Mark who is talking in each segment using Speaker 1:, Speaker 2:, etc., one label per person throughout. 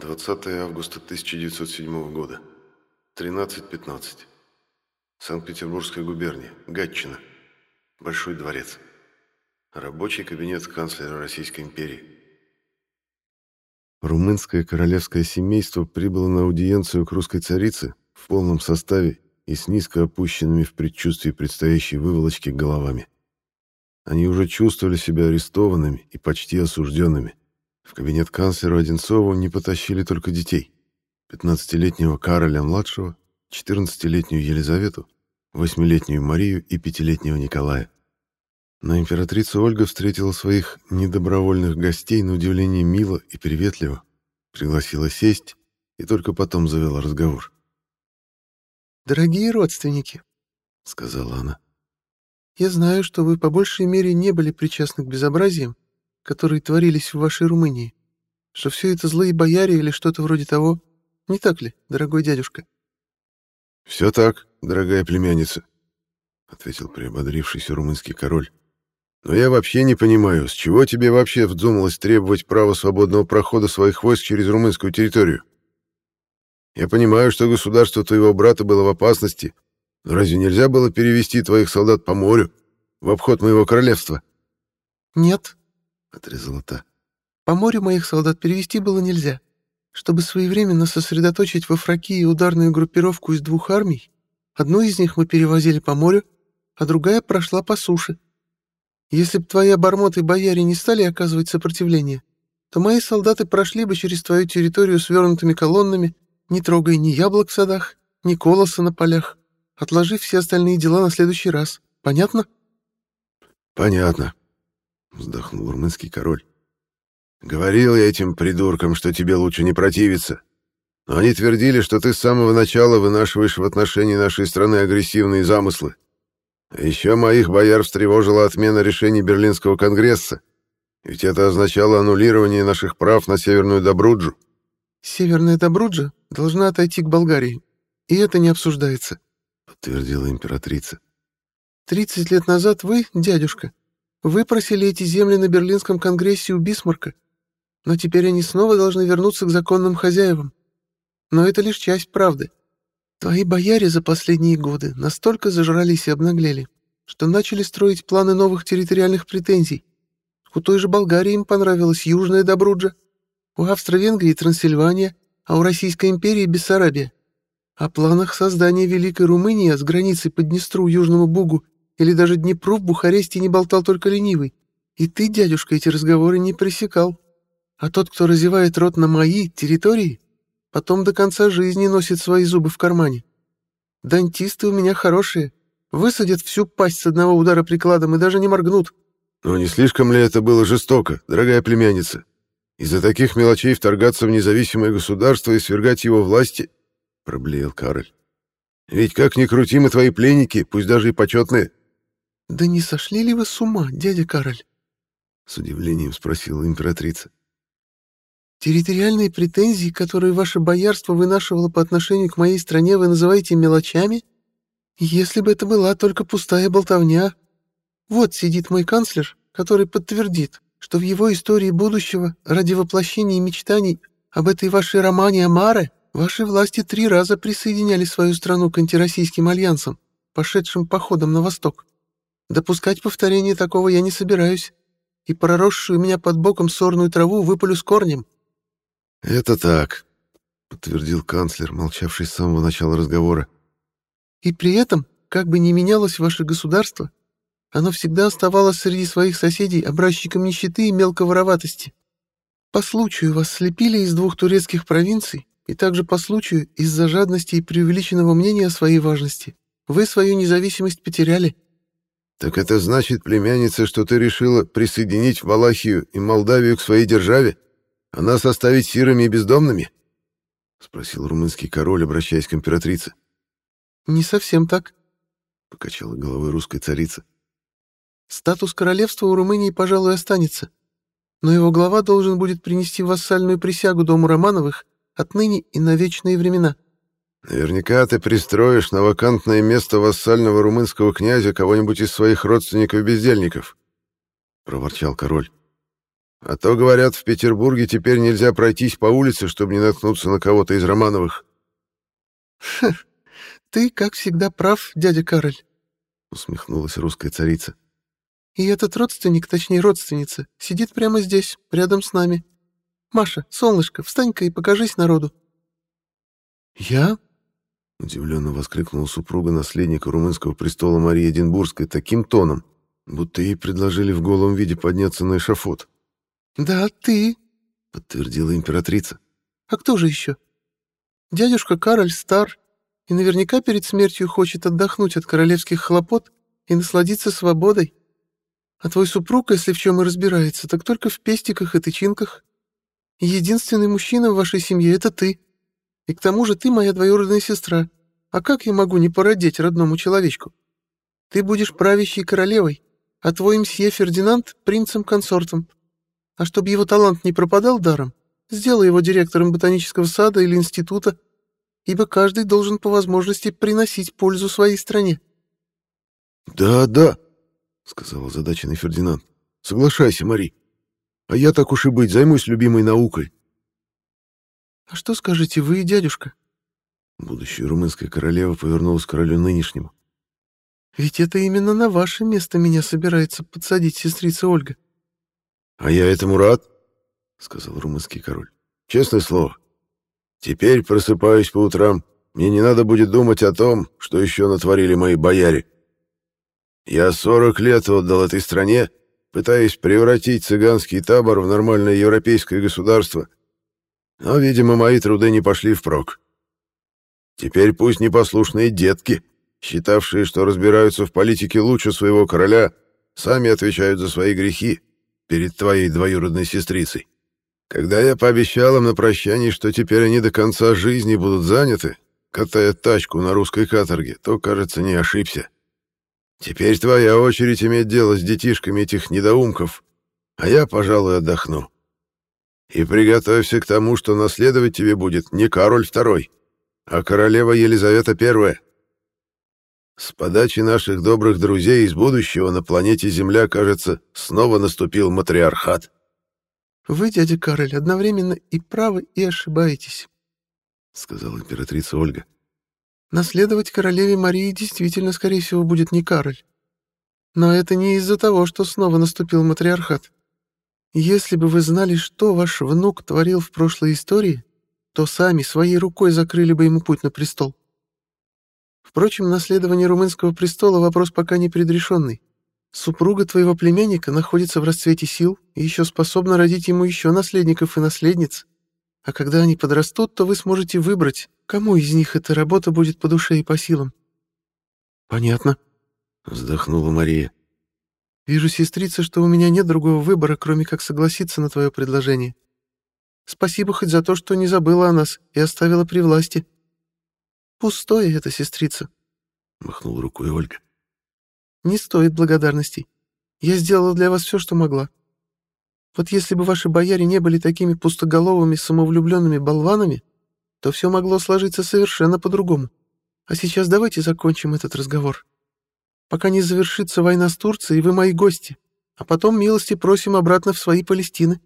Speaker 1: 20 августа 1907 года. 13.15. Санкт-Петербургская губерния. Гатчина. Большой дворец. Рабочий кабинет канцлера Российской империи. Румынское королевское семейство прибыло на аудиенцию к русской царице в полном составе и с низко опущенными в предчувствии предстоящей выволочки головами. Они уже чувствовали себя арестованными и почти осужденными. В кабинет канцлера Одинцову не потащили только детей. 15-летнего Кароля-младшего, 14-летнюю Елизавету, 8-летнюю Марию и 5-летнего Николая. Но императрица Ольга встретила своих недобровольных гостей на удивление мило и приветливо, пригласила сесть и только потом завела разговор.
Speaker 2: «Дорогие родственники», — сказала она, — «я знаю, что вы по большей мере не были причастны к безобразиям, которые творились в вашей Румынии, что все это злые бояре или что-то вроде того. Не так ли, дорогой дядюшка?»
Speaker 1: «Все так, дорогая племянница», — ответил приободрившийся румынский король. «Но я вообще не понимаю, с чего тебе вообще вздумалось требовать права свободного прохода своих войск через румынскую территорию? Я понимаю, что государство твоего брата было в опасности, но разве нельзя было перевести твоих солдат по морю, в обход моего королевства?»
Speaker 2: «Нет», —
Speaker 1: отрезала та.
Speaker 2: «По морю моих солдат перевести было нельзя. Чтобы своевременно сосредоточить во Фракии ударную группировку из двух армий, одну из них мы перевозили по морю, а другая прошла по суше. Если б твои обормоты бояре не стали оказывать сопротивление, то мои солдаты прошли бы через твою территорию свернутыми колоннами, не трогая ни яблок в садах, ни колоса на полях, отложив все остальные дела на следующий раз. Понятно?
Speaker 1: Понятно, вздохнул румынский король. Говорил я этим придуркам, что тебе лучше не противиться. Но они твердили, что ты с самого начала вынашиваешь в отношении нашей страны агрессивные замыслы. А еще моих бояр встревожила отмена решений Берлинского конгресса, ведь это означало аннулирование наших прав на Северную Добруджу.
Speaker 2: «Северная Добруджа должна отойти к Болгарии, и это не обсуждается», —
Speaker 1: подтвердила императрица.
Speaker 2: «Тридцать лет назад вы, дядюшка, выпросили эти земли на Берлинском конгрессе у Бисмарка, но теперь они снова должны вернуться к законным хозяевам. Но это лишь часть правды. Твои бояре за последние годы настолько зажрались и обнаглели, что начали строить планы новых территориальных претензий. У той же Болгарии им понравилась Южная Добруджа, у Австро-Венгрии Трансильвания, а у Российской империи Бессарабия. О планах создания Великой Румынии с границей по Днестру, Южному Бугу или даже Днепру в Бухаресте не болтал только ленивый. И ты, дядюшка, эти разговоры не пресекал. А тот, кто разевает рот на мои территории, потом до конца жизни носит свои зубы в кармане. Дантисты у меня хорошие. Высадят всю пасть с одного удара прикладом и даже не моргнут.
Speaker 1: Но не слишком ли это было жестоко, дорогая племянница? Из-за таких мелочей вторгаться в независимое государство и свергать его власти? Проблеял Кароль. Ведь как ни крути мы твои пленники, пусть даже и почетные.
Speaker 2: Да не сошли ли вы с ума, дядя Кароль?
Speaker 1: С удивлением спросила императрица.
Speaker 2: Территориальные претензии, которые ваше боярство вынашивало по отношению к моей стране, вы называете мелочами? Если бы это была только пустая болтовня. Вот сидит мой канцлер, который подтвердит, что в его истории будущего ради воплощения мечтаний об этой вашей романе Амаре ваши власти три раза присоединяли свою страну к антироссийским альянсам, пошедшим походом на восток. Допускать повторение такого я не собираюсь, и проросшую меня под боком сорную траву выпалю с корнем.
Speaker 1: «Это так», — подтвердил канцлер, молчавший с самого начала разговора.
Speaker 2: «И при этом, как бы ни менялось ваше государство, оно всегда оставалось среди своих соседей образчиком нищеты и мелковороватости. По случаю вас слепили из двух турецких провинций, и также по случаю из-за жадности и преувеличенного мнения о своей важности. Вы свою независимость потеряли».
Speaker 1: «Так это значит, племянница, что ты решила присоединить Валахию и Молдавию к своей державе?» А нас оставить сирыми и бездомными? — спросил румынский король, обращаясь к императрице.
Speaker 2: — Не совсем так, —
Speaker 1: покачала головой русская царица.
Speaker 2: — Статус королевства у Румынии, пожалуй, останется, но его глава должен будет принести вассальную присягу дому Романовых отныне и на вечные времена.
Speaker 1: — Наверняка ты пристроишь на вакантное место вассального румынского князя кого-нибудь из своих родственников-бездельников, — проворчал король. А то, говорят, в Петербурге теперь нельзя пройтись по улице, чтобы не наткнуться на кого-то из Романовых.
Speaker 2: Ха, ты, как всегда, прав, дядя Кароль,
Speaker 1: усмехнулась русская царица.
Speaker 2: И этот родственник, точнее родственница, сидит прямо здесь, рядом с нами. Маша, солнышко, встань-ка и покажись народу.
Speaker 1: Я? Удивленно воскликнула супруга наследника румынского престола Марии Эдинбургской таким тоном, будто ей предложили в голом виде подняться на эшафот.
Speaker 2: «Да, ты», —
Speaker 1: подтвердила императрица.
Speaker 2: «А кто же еще? Дядюшка Кароль стар и наверняка перед смертью хочет отдохнуть от королевских хлопот и насладиться свободой. А твой супруг, если в чем и разбирается, так только в пестиках и тычинках. единственный мужчина в вашей семье — это ты. И к тому же ты моя двоюродная сестра. А как я могу не породеть родному человечку? Ты будешь правящей королевой, а твой мсье Фердинанд — принцем-консортом. А чтобы его талант не пропадал даром, сделай его директором ботанического сада или института, ибо каждый должен по возможности приносить пользу своей стране.
Speaker 1: «Да, да», — сказал озадаченный Фердинанд. «Соглашайся, Мари. А я, так уж и быть, займусь любимой наукой».
Speaker 2: «А что скажете вы, дядюшка?»
Speaker 1: Будущая румынская королева повернулась к королю нынешнему.
Speaker 2: «Ведь это именно на ваше место меня собирается подсадить сестрица Ольга».
Speaker 1: «А я этому рад», — сказал румынский король. «Честное слово. Теперь просыпаюсь по утрам. Мне не надо будет думать о том, что еще натворили мои бояре. Я сорок лет отдал этой стране, пытаясь превратить цыганский табор в нормальное европейское государство. Но, видимо, мои труды не пошли впрок. Теперь пусть непослушные детки, считавшие, что разбираются в политике лучше своего короля, сами отвечают за свои грехи перед твоей двоюродной сестрицей. Когда я пообещал им на прощание, что теперь они до конца жизни будут заняты, катая тачку на русской каторге, то, кажется, не ошибся. Теперь твоя очередь иметь дело с детишками этих недоумков, а я, пожалуй, отдохну. И приготовься к тому, что наследовать тебе будет не Кароль II, а королева Елизавета I. С подачи наших добрых друзей из будущего на планете Земля, кажется, снова наступил матриархат.
Speaker 2: Вы, дядя Кароль, одновременно и правы, и ошибаетесь, — сказала императрица Ольга. Наследовать королеве Марии действительно, скорее всего, будет не Кароль. Но это не из-за того, что снова наступил матриархат. Если бы вы знали, что ваш внук творил в прошлой истории, то сами своей рукой закрыли бы ему путь на престол. Впрочем, наследование румынского престола — вопрос пока не предрешенный. Супруга твоего племянника находится в расцвете сил и еще способна родить ему еще наследников и наследниц. А когда они подрастут, то вы сможете выбрать, кому из них эта работа будет по душе и по силам.
Speaker 1: Понятно, вздохнула Мария.
Speaker 2: Вижу, сестрица, что у меня нет другого выбора, кроме как согласиться на твое предложение. Спасибо хоть за то, что не забыла о нас и оставила при власти. Пустое это, сестрица, махнул рукой Ольга. Не стоит благодарностей. Я сделала для вас все, что могла. Вот если бы ваши бояре не были такими пустоголовыми, самовлюбленными болванами, то все могло сложиться совершенно по-другому. А сейчас давайте закончим этот разговор. Пока не завершится война с Турцией, вы мои гости, а потом милости просим обратно в свои Палестины.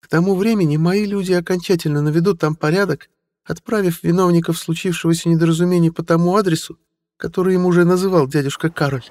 Speaker 2: К тому времени мои люди окончательно наведут там порядок, отправив виновников случившегося недоразумения по тому адресу, который им уже называл дядюшка Кароль.